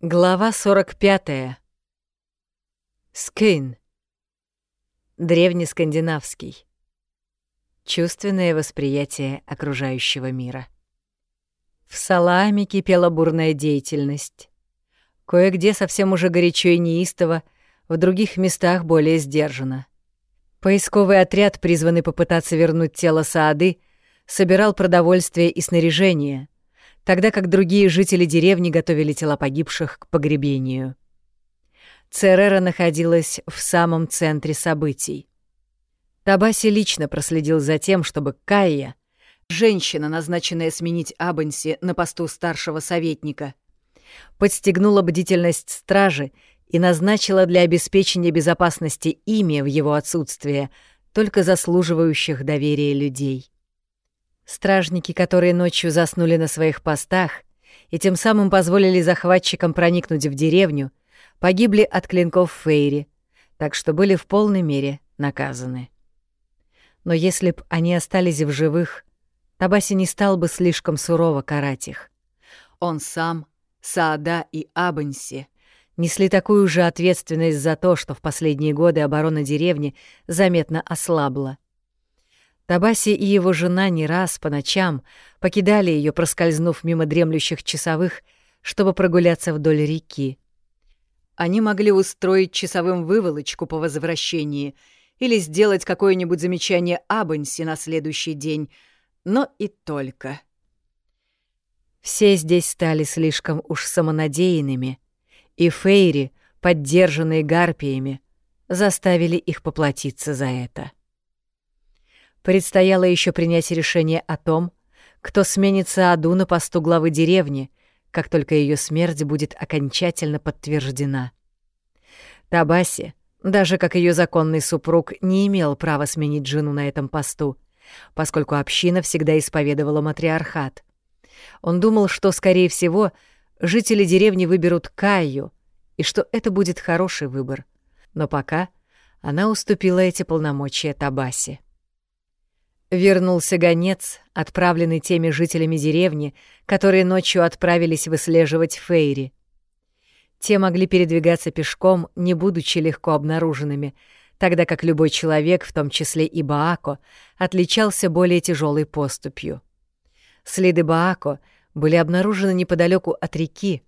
Глава 45. Скейн. Древнескандинавский. Чувственное восприятие окружающего мира. В Саламе кипела бурная деятельность. Кое-где совсем уже горячо и неистово, в других местах более сдержанно. Поисковый отряд, призванный попытаться вернуть тело Саады, собирал продовольствие и снаряжение — тогда как другие жители деревни готовили тела погибших к погребению. Церера находилась в самом центре событий. Табаси лично проследил за тем, чтобы Кайя, женщина, назначенная сменить Абанси на посту старшего советника, подстегнула бдительность стражи и назначила для обеспечения безопасности ими в его отсутствие только заслуживающих доверия людей. Стражники, которые ночью заснули на своих постах и тем самым позволили захватчикам проникнуть в деревню, погибли от клинков Фейри, так что были в полной мере наказаны. Но если б они остались в живых, Табаси не стал бы слишком сурово карать их. Он сам, Саада и Абанси несли такую же ответственность за то, что в последние годы оборона деревни заметно ослабла — Табаси и его жена не раз по ночам покидали ее, проскользнув мимо дремлющих часовых, чтобы прогуляться вдоль реки. Они могли устроить часовым выволочку по возвращении или сделать какое-нибудь замечание Абанси на следующий день, но и только. Все здесь стали слишком уж самонадеянными, и Фейри, поддержанные гарпиями, заставили их поплатиться за это. Предстояло еще принять решение о том, кто сменится Аду на посту главы деревни, как только ее смерть будет окончательно подтверждена. Табаси, даже как ее законный супруг, не имел права сменить жену на этом посту, поскольку община всегда исповедовала матриархат. Он думал, что, скорее всего, жители деревни выберут Каю, и что это будет хороший выбор. Но пока она уступила эти полномочия Табаси. Вернулся гонец, отправленный теми жителями деревни, которые ночью отправились выслеживать Фейри. Те могли передвигаться пешком, не будучи легко обнаруженными, тогда как любой человек, в том числе и Баако, отличался более тяжелой поступью. Следы Баако были обнаружены неподалеку от реки,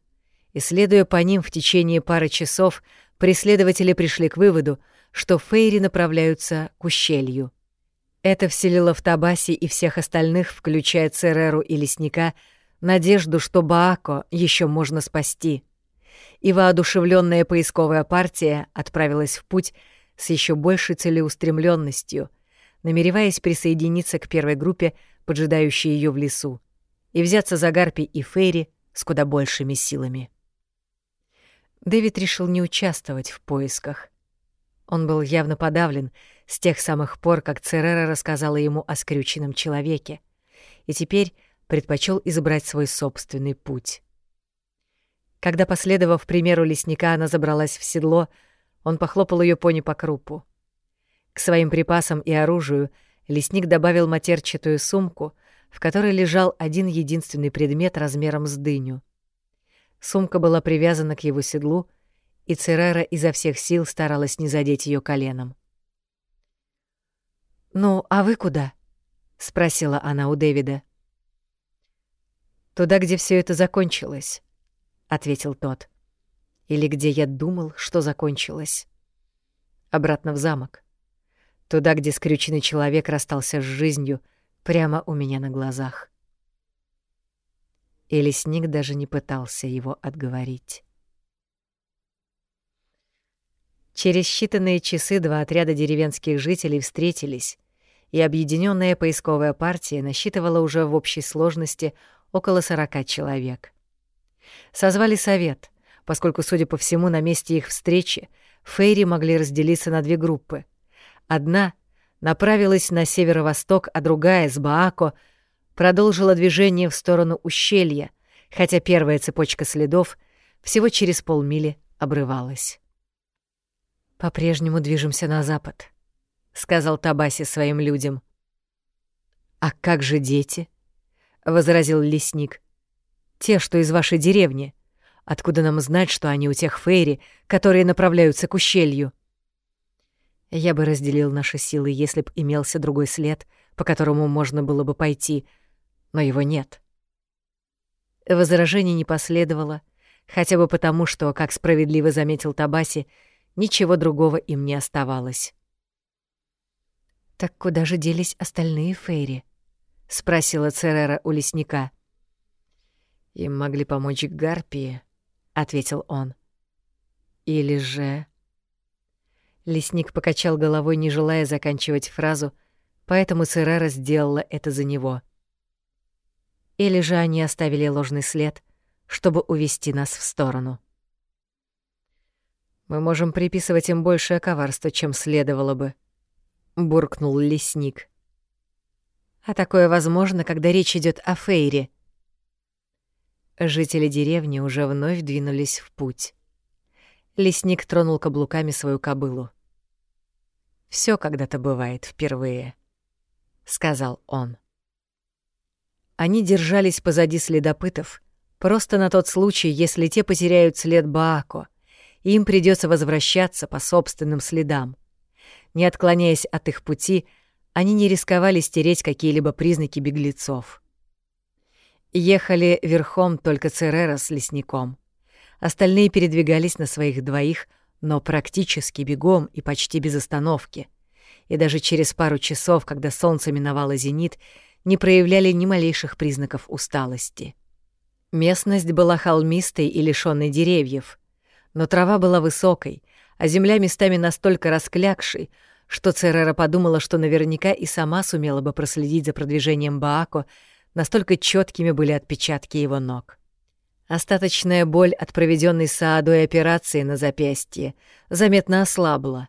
и, следуя по ним в течение пары часов, преследователи пришли к выводу, что Фейри направляются к ущелью. Это вселило в Табаси и всех остальных, включая Цереру и Лесника, надежду, что Баако еще можно спасти. И воодушевленная поисковая партия отправилась в путь с еще большей целеустремленностью, намереваясь присоединиться к первой группе, поджидающей ее в лесу, и взяться за Гарпи и Фейри с куда большими силами. Дэвид решил не участвовать в поисках. Он был явно подавлен с тех самых пор, как Церера рассказала ему о скрюченном человеке, и теперь предпочел избрать свой собственный путь. Когда, последовав примеру лесника, она забралась в седло, он похлопал ее пони по крупу. К своим припасам и оружию лесник добавил матерчатую сумку, в которой лежал один единственный предмет размером с дыню. Сумка была привязана к его седлу, и Церера изо всех сил старалась не задеть ее коленом. «Ну, а вы куда?» — спросила она у Дэвида. «Туда, где все это закончилось», — ответил тот. «Или где я думал, что закончилось. Обратно в замок. Туда, где скрюченный человек расстался с жизнью прямо у меня на глазах». И лесник даже не пытался его отговорить. Через считанные часы два отряда деревенских жителей встретились, и объединенная поисковая партия насчитывала уже в общей сложности около 40 человек. Созвали совет, поскольку, судя по всему, на месте их встречи Фейри могли разделиться на две группы. Одна направилась на северо-восток, а другая, с Баако, продолжила движение в сторону ущелья, хотя первая цепочка следов всего через полмили обрывалась. «По-прежнему движемся на запад», — сказал Табаси своим людям. «А как же дети?» — возразил лесник. «Те, что из вашей деревни. Откуда нам знать, что они у тех фейри, которые направляются к ущелью? Я бы разделил наши силы, если б имелся другой след, по которому можно было бы пойти, но его нет. Возражений не последовало, хотя бы потому, что, как справедливо заметил Табаси, ничего другого им не оставалось. «Так куда же делись остальные фейри?» — спросила Церера у лесника. «Им могли помочь гарпии», — ответил он. «Или же...» Лесник покачал головой, не желая заканчивать фразу, поэтому Церера сделала это за него. Или же они оставили ложный след, чтобы увести нас в сторону. «Мы можем приписывать им большее коварство, чем следовало бы», — буркнул лесник. «А такое возможно, когда речь идет о Фейре», Жители деревни уже вновь двинулись в путь. Лесник тронул каблуками свою кобылу. Все когда-то бывает впервые», — сказал он. Они держались позади следопытов, просто на тот случай, если те потеряют след Баако, им придется возвращаться по собственным следам. Не отклоняясь от их пути, они не рисковали стереть какие-либо признаки беглецов. Ехали верхом только Церера с лесником. Остальные передвигались на своих двоих, но практически бегом и почти без остановки. И даже через пару часов, когда солнце миновало зенит, не проявляли ни малейших признаков усталости. Местность была холмистой и лишённой деревьев, но трава была высокой, а земля местами настолько расклякшей, что Церера подумала, что наверняка и сама сумела бы проследить за продвижением Баако, Настолько четкими были отпечатки его ног. Остаточная боль от проведенной Саадой операции на запястье заметно ослабла,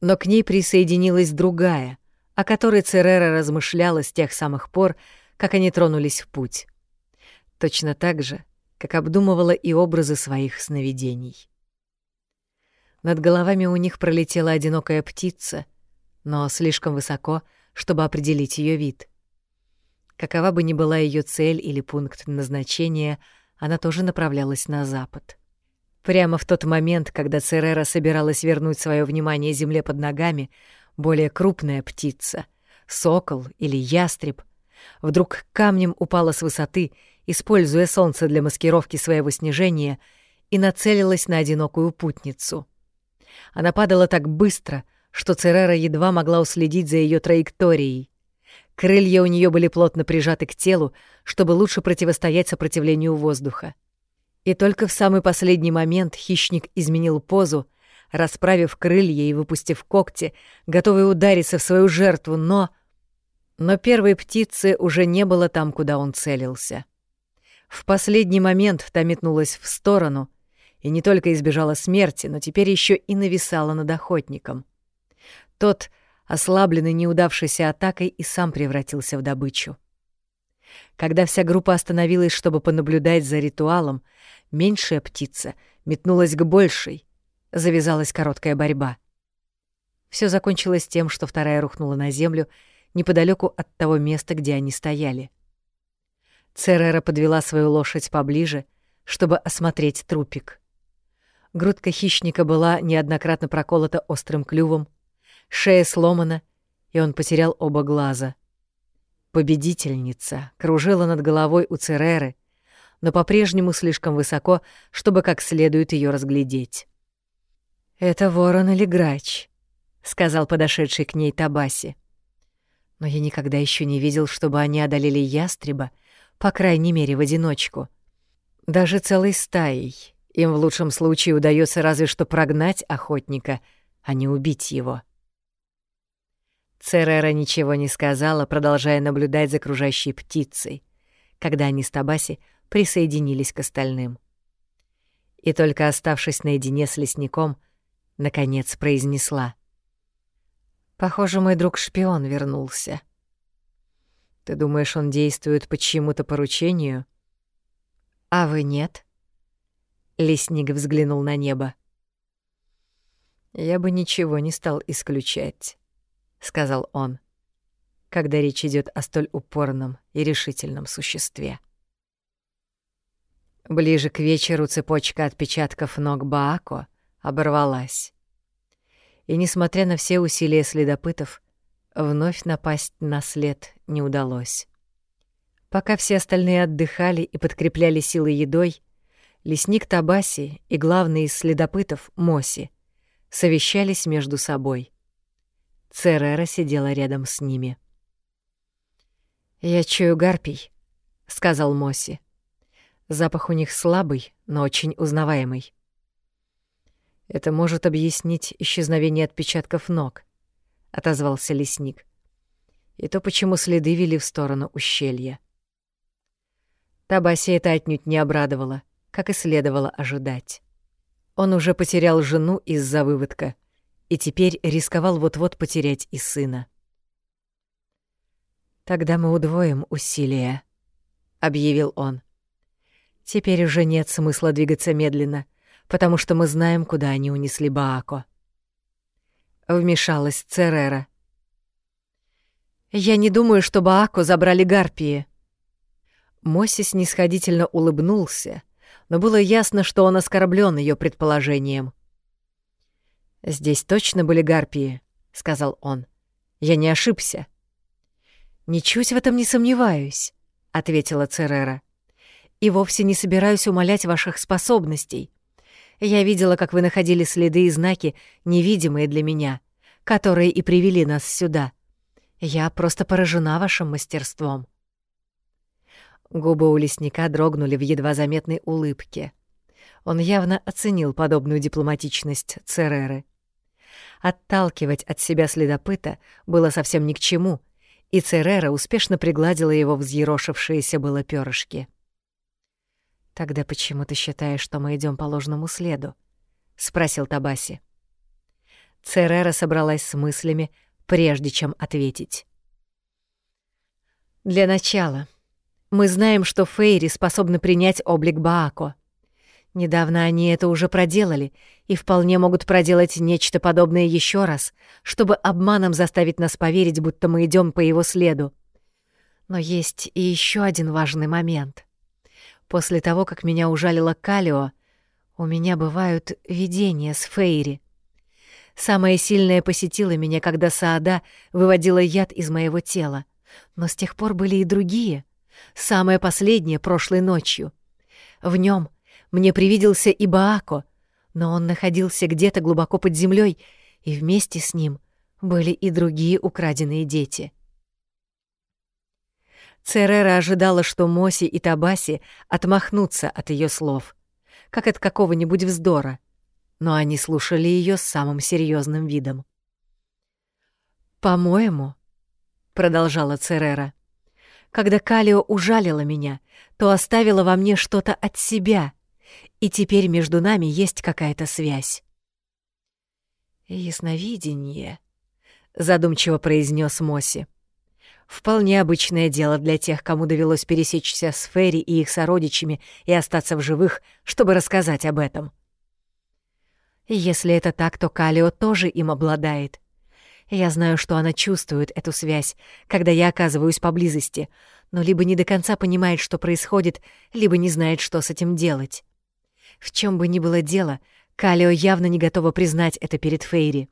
но к ней присоединилась другая, о которой Церера размышляла с тех самых пор, как они тронулись в путь. Точно так же, как обдумывала и образы своих сновидений. Над головами у них пролетела одинокая птица, но слишком высоко, чтобы определить ее вид. Какова бы ни была ее цель или пункт назначения, она тоже направлялась на запад. Прямо в тот момент, когда Церера собиралась вернуть свое внимание земле под ногами, более крупная птица, сокол или ястреб, вдруг камнем упала с высоты, используя солнце для маскировки своего снижения, и нацелилась на одинокую путницу. Она падала так быстро, что Церера едва могла уследить за ее траекторией. Крылья у нее были плотно прижаты к телу, чтобы лучше противостоять сопротивлению воздуха. И только в самый последний момент хищник изменил позу, расправив крылья и выпустив когти, готовый удариться в свою жертву, но... Но первой птицы уже не было там, куда он целился. В последний момент та метнулась в сторону и не только избежала смерти, но теперь еще и нависала над охотником. Тот ослабленный неудавшейся атакой, и сам превратился в добычу. Когда вся группа остановилась, чтобы понаблюдать за ритуалом, меньшая птица метнулась к большей. Завязалась короткая борьба. Все закончилось тем, что вторая рухнула на землю неподалеку от того места, где они стояли. Церера подвела свою лошадь поближе, чтобы осмотреть трупик. Грудка хищника была неоднократно проколота острым клювом, шея сломана, и он потерял оба глаза. Победительница кружила над головой у Цереры, но по-прежнему слишком высоко, чтобы как следует ее разглядеть. «Это ворон или грач», — сказал подошедший к ней Табаси. «Но я никогда еще не видел, чтобы они одолели ястреба, по крайней мере, в одиночку. Даже целой стаей. Им в лучшем случае удается разве что прогнать охотника, а не убить его». Церера ничего не сказала, продолжая наблюдать за окружающей птицей, когда они с Табаси присоединились к остальным. И только оставшись наедине с лесником, наконец произнесла. «Похоже, мой друг-шпион вернулся. Ты думаешь, он действует по чьему-то поручению?» «А вы нет?» Лесник взглянул на небо. «Я бы ничего не стал исключать». — сказал он, — когда речь идет о столь упорном и решительном существе. Ближе к вечеру цепочка отпечатков ног Баако оборвалась. И, несмотря на все усилия следопытов, вновь напасть на след не удалось. Пока все остальные отдыхали и подкрепляли силы едой, лесник Табаси и главный из следопытов, Моси, совещались между собой. Церера сидела рядом с ними. «Я чую гарпий», — сказал Моси. Запах у них слабый, но очень узнаваемый. Это может объяснить исчезновение отпечатков ног, отозвался лесник. И то, почему следы вели в сторону ущелья. Табаси это отнюдь не обрадовало, как и следовало ожидать. Он уже потерял жену из-за выводка и теперь рисковал вот-вот потерять и сына. «Тогда мы удвоим усилия», — объявил он. Теперь уже нет смысла двигаться медленно, потому что мы знаем, куда они унесли Баако. Вмешалась Церера. «Я не думаю, что Баако забрали гарпии». Моси снисходительно улыбнулся, но было ясно, что он оскорблен ее предположением. «Здесь точно были гарпии», — сказал он. «Я не ошибся». «Ничуть в этом не сомневаюсь», — ответила Церера и вовсе не собираюсь умолять ваших способностей. Я видела, как вы находили следы и знаки, невидимые для меня, которые и привели нас сюда. Я просто поражена вашим мастерством». Губы у лесника дрогнули в едва заметной улыбке. Он явно оценил подобную дипломатичность Цереры. Отталкивать от себя следопыта было совсем ни к чему, и Церера успешно пригладила его взъерошившиеся было перышки. — «Тогда почему ты считаешь, что мы идем по ложному следу?» — спросил Табаси. Церера собралась с мыслями, прежде чем ответить. «Для начала, мы знаем, что Фейри способны принять облик Баако. Недавно они это уже проделали и вполне могут проделать нечто подобное еще раз, чтобы обманом заставить нас поверить, будто мы идем по его следу. Но есть и еще один важный момент — После того, как меня ужалила Калио, у меня бывают видения с Фейри. Самое сильное посетило меня, когда Саада выводила яд из моего тела. Но с тех пор были и другие. Самое последнее прошлой ночью. В нем мне привиделся и Баако, но он находился где-то глубоко под землей, и вместе с ним были и другие украденные дети. Церера ожидала, что Моси и Табаси отмахнутся от ее слов, как от какого-нибудь вздора, но они слушали ее с самым серьезным видом. «По-моему», — продолжала Церера, — «когда Калио ужалила меня, то оставила во мне что-то от себя, и теперь между нами есть какая-то связь». «Ясновидение», — задумчиво произнес Моси. Вполне обычное дело для тех, кому довелось пересечься с Ферри и их сородичами и остаться в живых, чтобы рассказать об этом. Если это так, то Калио тоже им обладает. Я знаю, что она чувствует эту связь, когда я оказываюсь поблизости, но либо не до конца понимает, что происходит, либо не знает, что с этим делать. В чем бы ни было дело, Калио явно не готова признать это перед Фейри.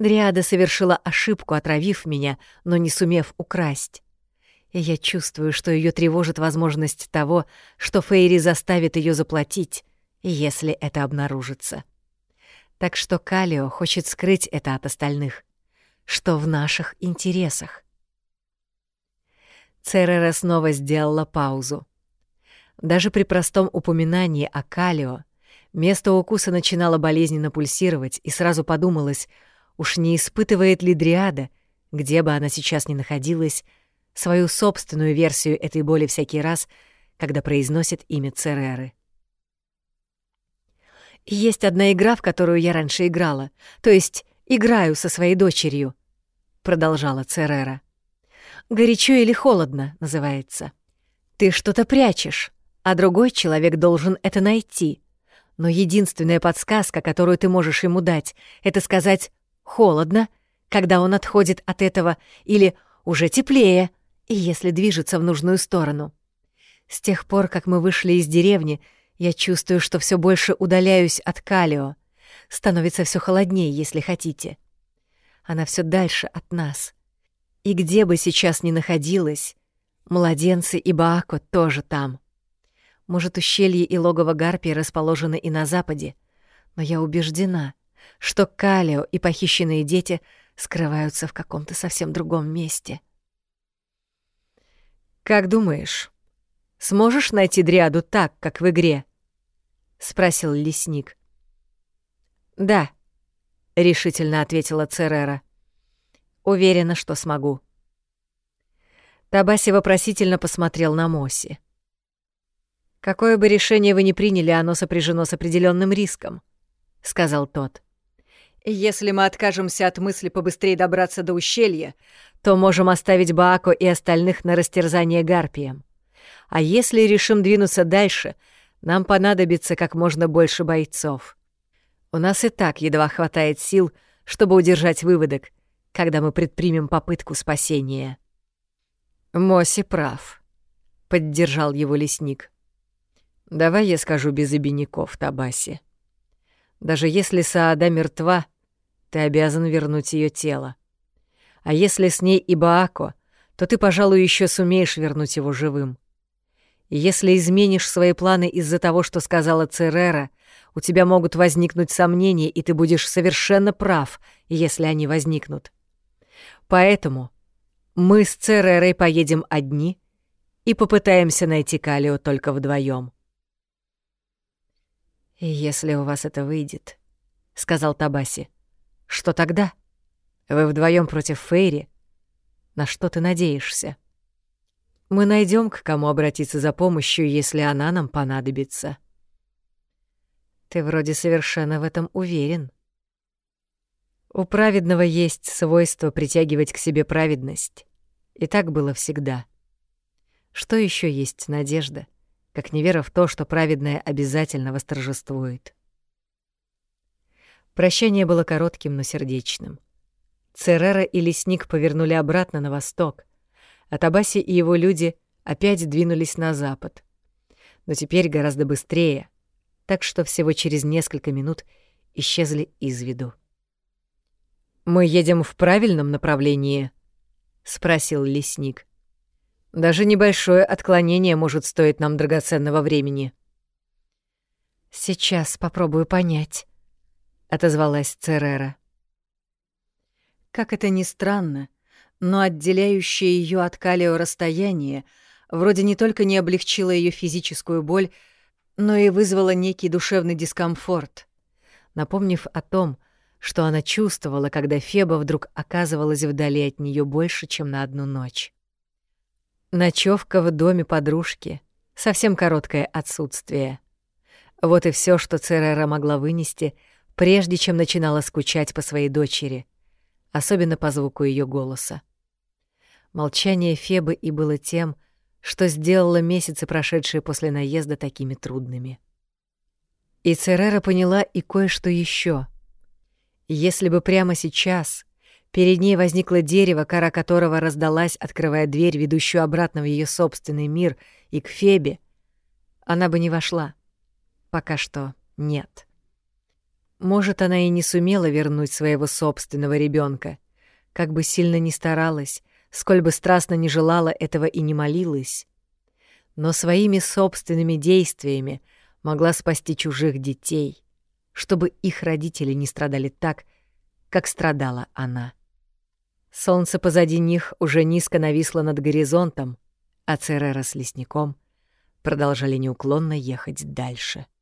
Дриада совершила ошибку, отравив меня, но не сумев украсть. И я чувствую, что ее тревожит возможность того, что Фейри заставит ее заплатить, если это обнаружится. Так что Калио хочет скрыть это от остальных, что в наших интересах. Церера снова сделала паузу. Даже при простом упоминании о Калио место укуса начинало болезненно пульсировать, и сразу подумалось — Уж не испытывает ли Дриада, где бы она сейчас ни находилась, свою собственную версию этой боли всякий раз, когда произносит имя Цереры? «Есть одна игра, в которую я раньше играла, то есть играю со своей дочерью», — продолжала Церера. «Горячо или холодно» называется. «Ты что-то прячешь, а другой человек должен это найти. Но единственная подсказка, которую ты можешь ему дать, это сказать холодно, когда он отходит от этого, или уже теплее, если движется в нужную сторону. С тех пор, как мы вышли из деревни, Я чувствую, что все больше удаляюсь от Калио. Становится все холоднее, если хотите. Она все дальше от нас. И где бы сейчас ни находилась, младенцы и Баако тоже там. Может, ущелье и логово Гарпии расположены и на западе, но я убеждена, что Калио и похищенные дети скрываются в каком-то совсем другом месте. «Как думаешь, сможешь найти Дриаду так, как в игре?» — спросил лесник. «Да», — решительно ответила Церера. «Уверена, что смогу». Табаси вопросительно посмотрел на Моси. «Какое бы решение вы ни приняли, оно сопряжено с определенным риском», — сказал тот. «Если мы откажемся от мысли побыстрее добраться до ущелья, то можем оставить Баако и остальных на растерзание гарпием. А если решим двинуться дальше, нам понадобится как можно больше бойцов. У нас и так едва хватает сил, чтобы удержать выводок, когда мы предпримем попытку спасения». «Моси прав», — поддержал его лесник. Давай я скажу без обиняков, Табаси. Даже если Саада мертва, ты обязан вернуть ее тело. А если с ней и Баако, то ты, пожалуй, еще сумеешь вернуть его живым. И если изменишь свои планы из-за того, что сказала Церера, у тебя могут возникнуть сомнения, и ты будешь совершенно прав, если они возникнут. Поэтому мы с Церерой поедем одни и попытаемся найти Калио только вдвоем. «Если у вас это выйдет», — сказал Табаси, — «что тогда? Вы вдвоем против Фейри? На что ты надеешься? Мы найдем к кому обратиться за помощью, если она нам понадобится». Ты вроде совершенно в этом уверен. У праведного есть свойство притягивать к себе праведность. И так было всегда. Что еще есть надежда? — как не вера в то, что праведное обязательно восторжествует. Прощание было коротким, но сердечным. Церера и лесник повернули обратно на восток, а Табаси и его люди опять двинулись на запад. Но теперь гораздо быстрее, так что всего через несколько минут исчезли из виду. «Мы едем в правильном направлении?» — спросил лесник. Даже небольшое отклонение может стоить нам драгоценного времени. Сейчас попробую понять, отозвалась Церера. Как это ни странно, но отделяющее ее от Калио расстояние вроде не только не облегчило ее физическую боль, но и вызвало некий душевный дискомфорт, напомнив о том, что она чувствовала, когда Феба вдруг оказывалась вдали от нее больше, чем на одну ночь. Ночевка в доме подружки, совсем короткое отсутствие. Вот и все, что Церера могла вынести, прежде чем начинала скучать по своей дочери, особенно по звуку ее голоса. Молчание Фебы и было тем, что сделало месяцы, прошедшие после наезда, такими трудными. И Церера поняла и кое-что еще. Если бы прямо сейчас Перед ней возникло дерево, кора которого раздалась, открывая дверь, ведущую обратно в ее собственный мир и к Фебе. Она бы не вошла. Пока что нет. Может, она и не сумела вернуть своего собственного ребенка, как бы сильно ни старалась, сколь бы страстно не желала этого и не молилась. Но своими собственными действиями могла спасти чужих детей, чтобы их родители не страдали так, как страдала она. Солнце позади них уже низко нависло над горизонтом, а Церера с лесником продолжали неуклонно ехать дальше. —